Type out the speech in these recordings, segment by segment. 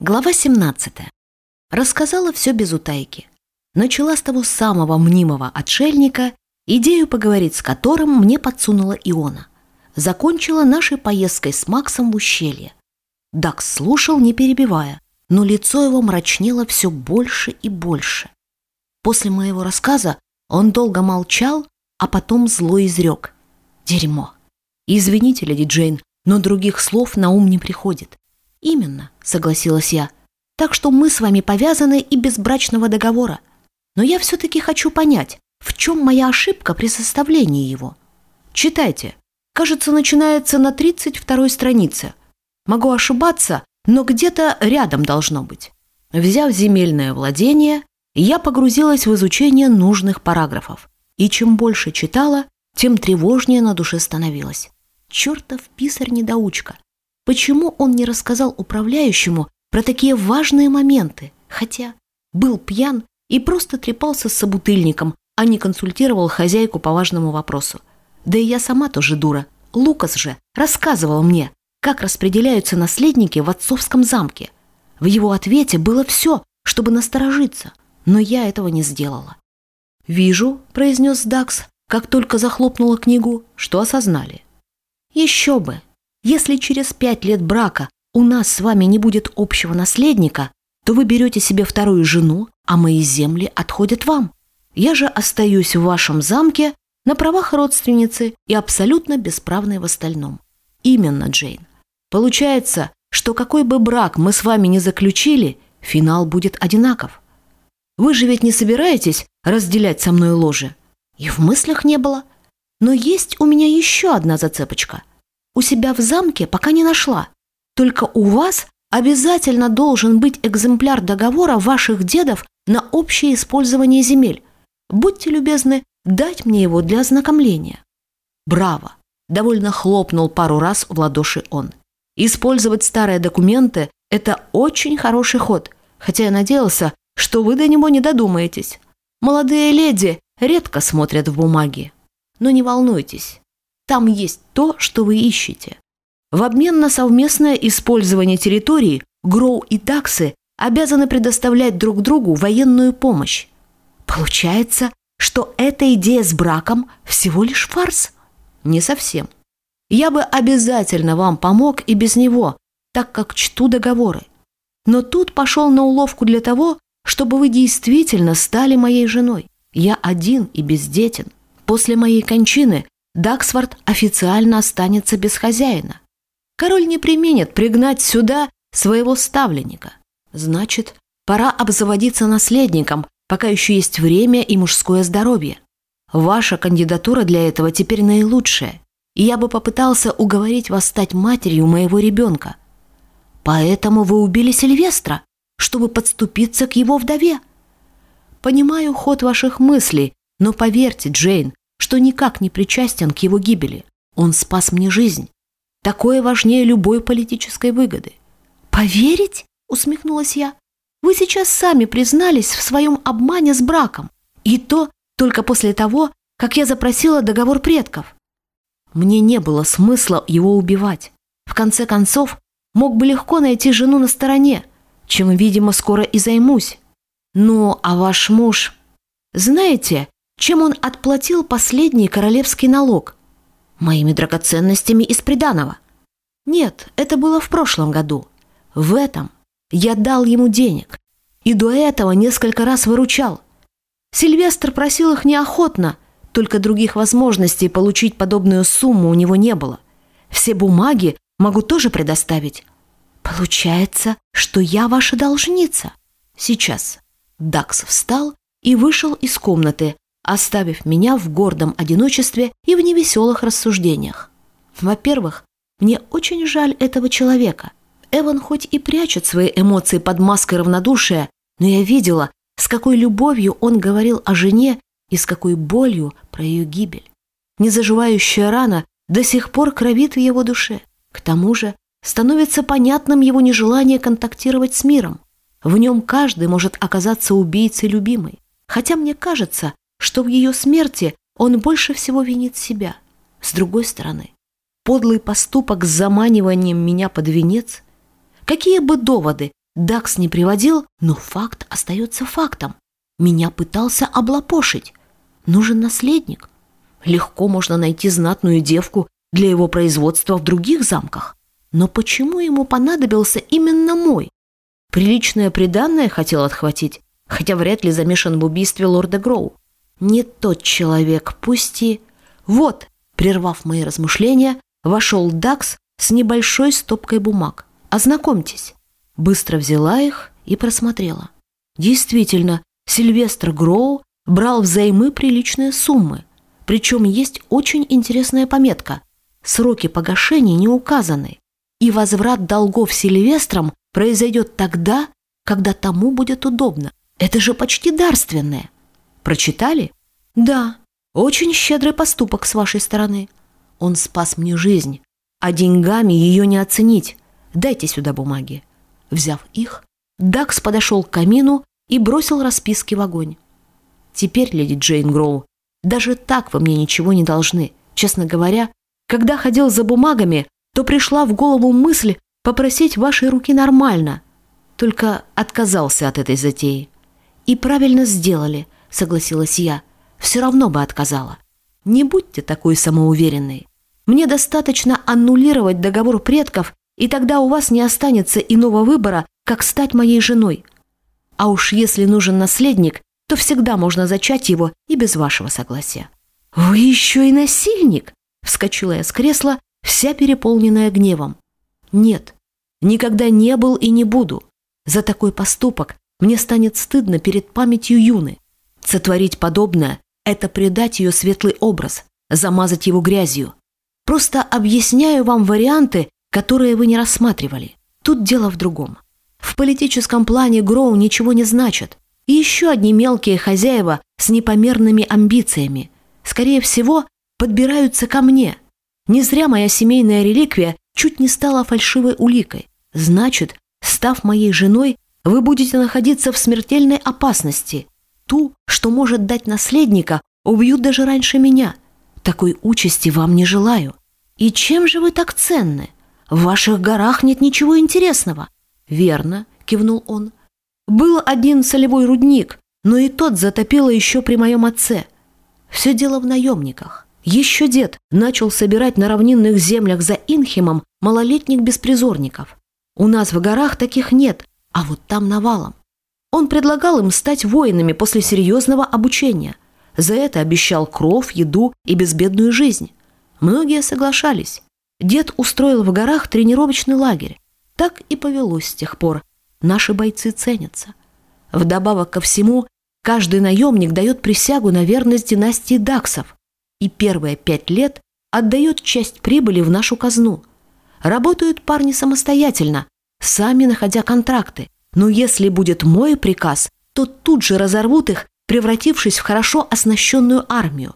Глава 17. Рассказала все без утайки. Начала с того самого мнимого отшельника, идею поговорить с которым мне подсунула Иона. Закончила нашей поездкой с Максом в ущелье. Дакс слушал, не перебивая, но лицо его мрачнело все больше и больше. После моего рассказа он долго молчал, а потом зло изрек. Дерьмо. Извините, леди Джейн, но других слов на ум не приходит. «Именно», — согласилась я. «Так что мы с вами повязаны и без брачного договора. Но я все-таки хочу понять, в чем моя ошибка при составлении его?» «Читайте. Кажется, начинается на 32-й странице. Могу ошибаться, но где-то рядом должно быть». Взяв земельное владение, я погрузилась в изучение нужных параграфов. И чем больше читала, тем тревожнее на душе становилось. Чертов писарь-недоучка. Почему он не рассказал управляющему про такие важные моменты, хотя был пьян и просто трепался с собутыльником, а не консультировал хозяйку по важному вопросу? Да и я сама тоже дура. Лукас же рассказывал мне, как распределяются наследники в отцовском замке. В его ответе было все, чтобы насторожиться, но я этого не сделала. «Вижу», – произнес Дакс, как только захлопнула книгу, что осознали. «Еще бы! Если через пять лет брака у нас с вами не будет общего наследника, то вы берете себе вторую жену, а мои земли отходят вам. Я же остаюсь в вашем замке на правах родственницы и абсолютно бесправной в остальном. Именно, Джейн. Получается, что какой бы брак мы с вами не заключили, финал будет одинаков. Вы же ведь не собираетесь разделять со мной ложе? И в мыслях не было. Но есть у меня еще одна зацепочка у себя в замке пока не нашла. Только у вас обязательно должен быть экземпляр договора ваших дедов на общее использование земель. Будьте любезны дать мне его для ознакомления». «Браво!» – довольно хлопнул пару раз в ладоши он. «Использовать старые документы – это очень хороший ход, хотя я надеялся, что вы до него не додумаетесь. Молодые леди редко смотрят в бумаги. Но не волнуйтесь, там есть то, что вы ищете. В обмен на совместное использование территории Гроу и Даксы обязаны предоставлять друг другу военную помощь. Получается, что эта идея с браком всего лишь фарс? Не совсем. Я бы обязательно вам помог и без него, так как чту договоры. Но тут пошел на уловку для того, чтобы вы действительно стали моей женой. Я один и бездетен. После моей кончины Даксфорд официально останется без хозяина. Король не применит пригнать сюда своего ставленника. Значит, пора обзаводиться наследником, пока еще есть время и мужское здоровье. Ваша кандидатура для этого теперь наилучшая, и я бы попытался уговорить вас стать матерью моего ребенка. Поэтому вы убили Сильвестра, чтобы подступиться к его вдове. Понимаю ход ваших мыслей, но поверьте, Джейн, что никак не причастен к его гибели. Он спас мне жизнь. Такое важнее любой политической выгоды. «Поверить?» – усмехнулась я. «Вы сейчас сами признались в своем обмане с браком. И то только после того, как я запросила договор предков. Мне не было смысла его убивать. В конце концов, мог бы легко найти жену на стороне, чем, видимо, скоро и займусь. Ну, а ваш муж... Знаете, чем он отплатил последний королевский налог? Моими драгоценностями из приданого. Нет, это было в прошлом году. В этом я дал ему денег. И до этого несколько раз выручал. Сильвестр просил их неохотно, только других возможностей получить подобную сумму у него не было. Все бумаги могу тоже предоставить. Получается, что я ваша должница. Сейчас. Дакс встал и вышел из комнаты, оставив меня в гордом одиночестве и в невеселых рассуждениях. Во-первых, мне очень жаль этого человека. Эван хоть и прячет свои эмоции под маской равнодушия, но я видела, с какой любовью он говорил о жене и с какой болью про ее гибель. Незаживающая рана до сих пор кровит в его душе. К тому же становится понятным его нежелание контактировать с миром. В нем каждый может оказаться убийцей любимой. Хотя мне кажется, что в ее смерти он больше всего винит себя. С другой стороны, подлый поступок с заманиванием меня под венец, какие бы доводы Дакс не приводил, но факт остается фактом. Меня пытался облапошить. Нужен наследник. Легко можно найти знатную девку для его производства в других замках. Но почему ему понадобился именно мой? Приличное приданное хотел отхватить, хотя вряд ли замешан в убийстве лорда Гроу. Не тот человек, пусть и... Вот, прервав мои размышления, вошел Дакс с небольшой стопкой бумаг. Ознакомьтесь. Быстро взяла их и просмотрела. Действительно, Сильвестр Гроу брал взаймы приличные суммы. Причем есть очень интересная пометка. Сроки погашения не указаны. И возврат долгов Сильвестром произойдет тогда, когда тому будет удобно. Это же почти дарственное. Прочитали? Да. Очень щедрый поступок с вашей стороны. Он спас мне жизнь, а деньгами ее не оценить. Дайте сюда бумаги. Взяв их, Дакс подошел к камину и бросил расписки в огонь. Теперь, леди Джейн Гроу, даже так вы мне ничего не должны. Честно говоря, когда ходил за бумагами, то пришла в голову мысль попросить вашей руки нормально. Только отказался от этой затеи. И правильно сделали, согласилась я. Все равно бы отказала. Не будьте такой самоуверенной. Мне достаточно аннулировать договор предков, и тогда у вас не останется иного выбора, как стать моей женой. А уж если нужен наследник, то всегда можно зачать его и без вашего согласия». «Вы еще и насильник!» — вскочила я с кресла, вся переполненная гневом. «Нет, никогда не был и не буду. За такой поступок мне станет стыдно перед памятью Юны. Сотворить подобное — это предать ее светлый образ, замазать его грязью. Просто объясняю вам варианты, которые вы не рассматривали. Тут дело в другом. В политическом плане Гроу ничего не значит. И еще одни мелкие хозяева с непомерными амбициями. Скорее всего, подбираются ко мне. Не зря моя семейная реликвия чуть не стала фальшивой уликой. Значит, став моей женой, вы будете находиться в смертельной опасности. Ту, что может дать наследника, убьют даже раньше меня. Такой участи вам не желаю. «И чем же вы так ценны? В ваших горах нет ничего интересного». «Верно», — кивнул он. «Был один солевой рудник, но и тот затопило еще при моем отце. Все дело в наемниках. Еще дед начал собирать на равнинных землях за Инхимом малолетних беспризорников. У нас в горах таких нет, а вот там навалом. Он предлагал им стать воинами после серьезного обучения. За это обещал кров, еду и безбедную жизнь. Многие соглашались. Дед устроил в горах тренировочный лагерь. Так и повелось с тех пор. Наши бойцы ценятся. Вдобавок ко всему, каждый наемник дает присягу на верность династии Даксов и первые пять лет отдает часть прибыли в нашу казну. Работают парни самостоятельно, сами находя контракты. Но если будет мой приказ, то тут же разорвут их, превратившись в хорошо оснащенную армию.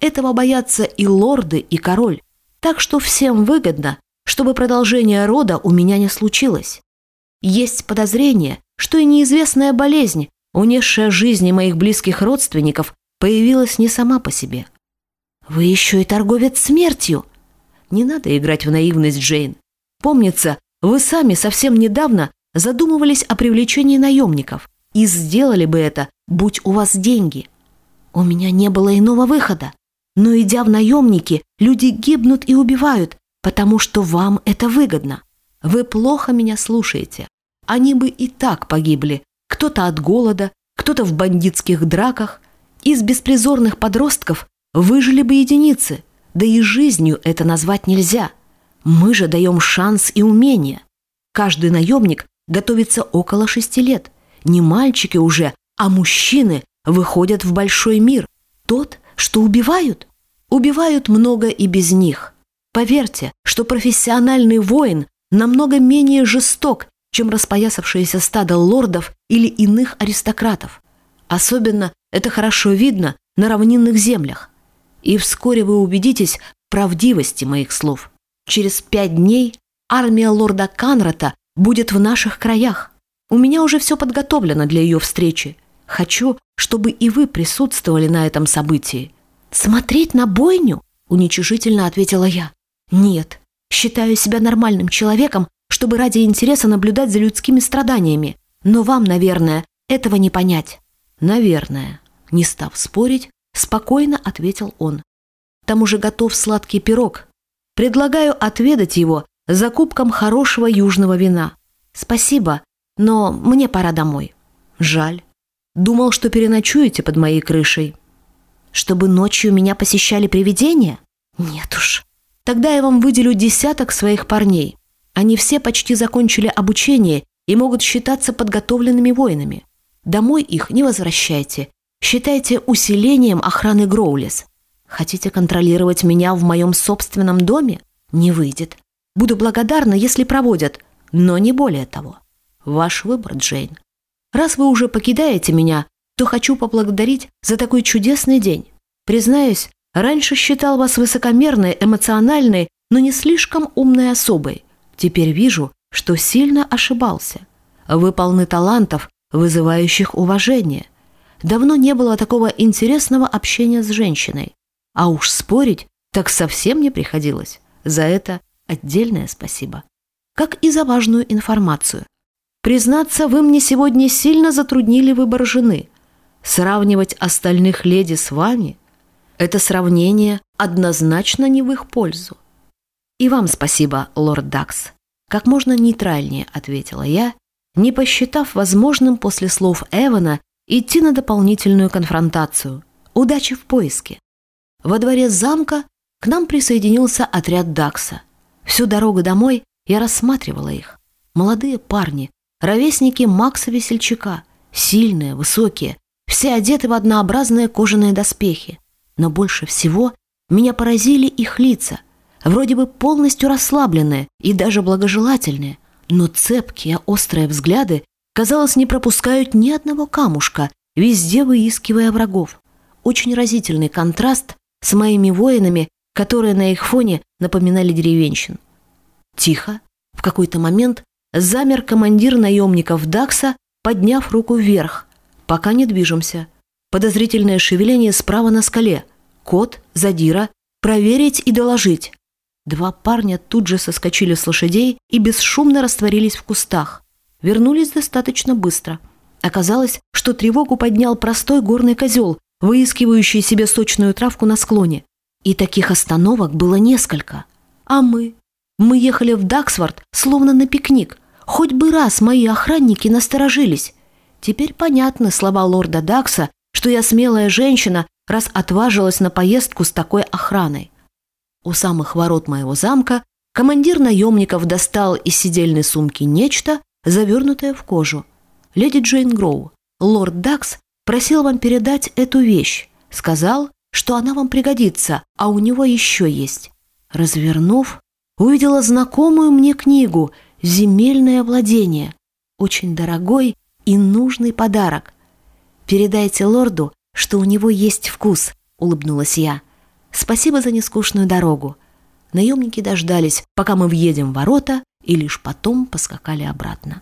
Этого боятся и лорды, и король. Так что всем выгодно, чтобы продолжение рода у меня не случилось. Есть подозрение, что и неизвестная болезнь, унесшая жизни моих близких родственников, появилась не сама по себе. Вы еще и торговец смертью. Не надо играть в наивность, Джейн. Помнится, вы сами совсем недавно задумывались о привлечении наемников и сделали бы это, будь у вас деньги. У меня не было иного выхода. Но идя в наемники, люди гибнут и убивают, потому что вам это выгодно. Вы плохо меня слушаете. Они бы и так погибли. Кто-то от голода, кто-то в бандитских драках. Из беспризорных подростков выжили бы единицы. Да и жизнью это назвать нельзя. Мы же даем шанс и умение. Каждый наемник готовится около шести лет. Не мальчики уже, а мужчины выходят в большой мир. Тот, что убивают. Убивают много и без них. Поверьте, что профессиональный воин намного менее жесток, чем распоясавшееся стадо лордов или иных аристократов. Особенно это хорошо видно на равнинных землях. И вскоре вы убедитесь в правдивости моих слов. Через пять дней армия лорда Канрата будет в наших краях. У меня уже все подготовлено для ее встречи. Хочу, чтобы и вы присутствовали на этом событии. «Смотреть на бойню?» – уничижительно ответила я. «Нет, считаю себя нормальным человеком, чтобы ради интереса наблюдать за людскими страданиями. Но вам, наверное, этого не понять». «Наверное», — не став спорить, спокойно ответил он. «Там уже готов сладкий пирог. Предлагаю отведать его за кубком хорошего южного вина. Спасибо, но мне пора домой». «Жаль. Думал, что переночуете под моей крышей». «Чтобы ночью меня посещали привидения?» «Нет уж. Тогда я вам выделю десяток своих парней. Они все почти закончили обучение и могут считаться подготовленными воинами. Домой их не возвращайте. Считайте усилением охраны Гроулис. Хотите контролировать меня в моем собственном доме? Не выйдет. Буду благодарна, если проводят, но не более того. Ваш выбор, Джейн. Раз вы уже покидаете меня, то хочу поблагодарить за такой чудесный день. Признаюсь, раньше считал вас высокомерной, эмоциональной, но не слишком умной особой. Теперь вижу, что сильно ошибался. Вы полны талантов, вызывающих уважение. Давно не было такого интересного общения с женщиной. А уж спорить так совсем не приходилось. За это отдельное спасибо. Как и за важную информацию. Признаться, вы мне сегодня сильно затруднили выбор жены. Сравнивать остальных леди с вами – это сравнение однозначно не в их пользу. И вам спасибо, лорд Дакс. Как можно нейтральнее ответила я не посчитав возможным после слов Эвана идти на дополнительную конфронтацию. Удачи в поиске. Во дворе замка к нам присоединился отряд Дакса. Всю дорогу домой я рассматривала их. Молодые парни, ровесники Макса Весельчака, сильные, высокие, все одеты в однообразные кожаные доспехи. Но больше всего меня поразили их лица, вроде бы полностью расслабленные и даже благожелательные – но цепкие, острые взгляды, казалось, не пропускают ни одного камушка, везде выискивая врагов. Очень разительный контраст с моими воинами, которые на их фоне напоминали деревенщин. Тихо, в какой-то момент замер командир наемников Дакса, подняв руку вверх. Пока не движемся. Подозрительное шевеление справа на скале. Кот, задира, проверить и доложить. Два парня тут же соскочили с лошадей и бесшумно растворились в кустах. Вернулись достаточно быстро. Оказалось, что тревогу поднял простой горный козел, выискивающий себе сочную травку на склоне. И таких остановок было несколько. А мы? Мы ехали в Даксворт, словно на пикник. Хоть бы раз мои охранники насторожились. Теперь понятны слова лорда Дакса, что я смелая женщина, раз отважилась на поездку с такой охраной. У самых ворот моего замка командир наемников достал из сидельной сумки нечто, завернутое в кожу. «Леди Джейн Гроу, лорд Дакс просил вам передать эту вещь. Сказал, что она вам пригодится, а у него еще есть». Развернув, увидела знакомую мне книгу «Земельное владение». Очень дорогой и нужный подарок. «Передайте лорду, что у него есть вкус», — улыбнулась я. Спасибо за нескучную дорогу. Наемники дождались, пока мы въедем в ворота, и лишь потом поскакали обратно.